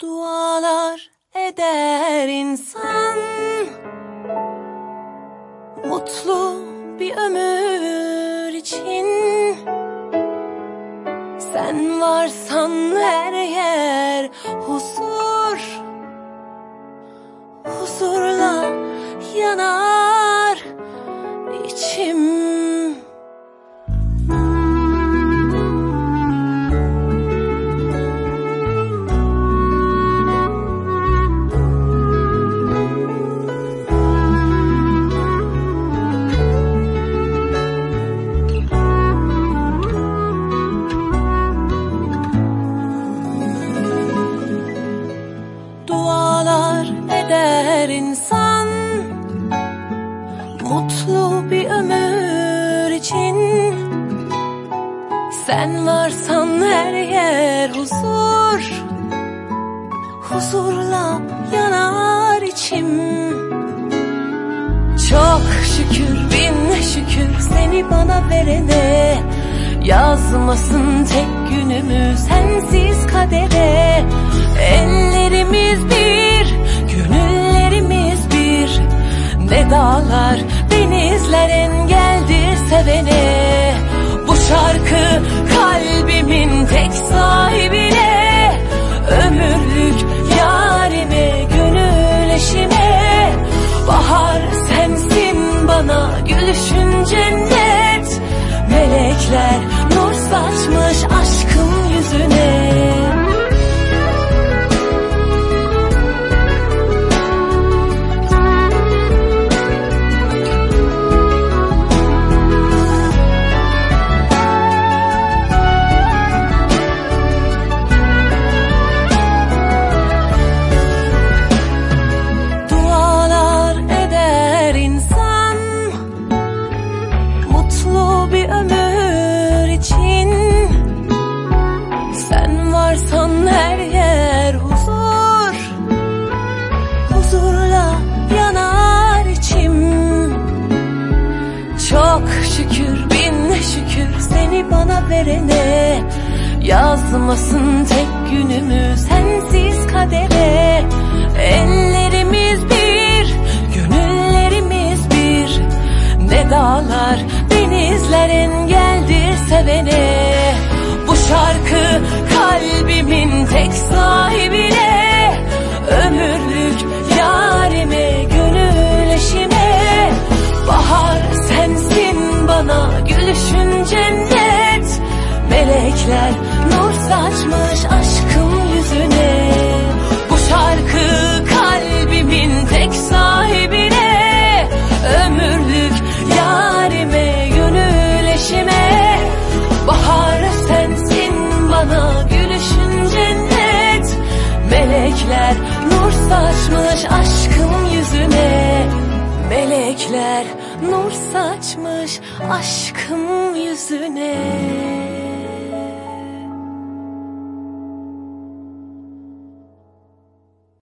Dualar eder insan. Mutlu bir ömür için. Sen varsan her yer huzur. Huzurla yanar eder insan Mutlu bir ömür için. Sen varsan her yer huzur Huzurla yanar içim. Çok şükür bin şükür seni bana verene Yazmasın tek günümü dağlar, denizler engeldir sevene. Bu şarkı kalbimin tek sahibine. Ömürlük yarime, gönül eşime. Bahar sensin bana, gülüşün cennet. Melekler verene Yazmasın tek günümü sensiz kadere. Ellerimiz Melekler nur saçmış aşkım yüzüne. Bu şarkı kalbimin tek sahibine. Ömürlük yarime gönül eşime Bahar sensin bana gülüşün cennet. Melekler nur saçmış aşkım yüzüne. Melekler nur saçmış aşkım yüzüne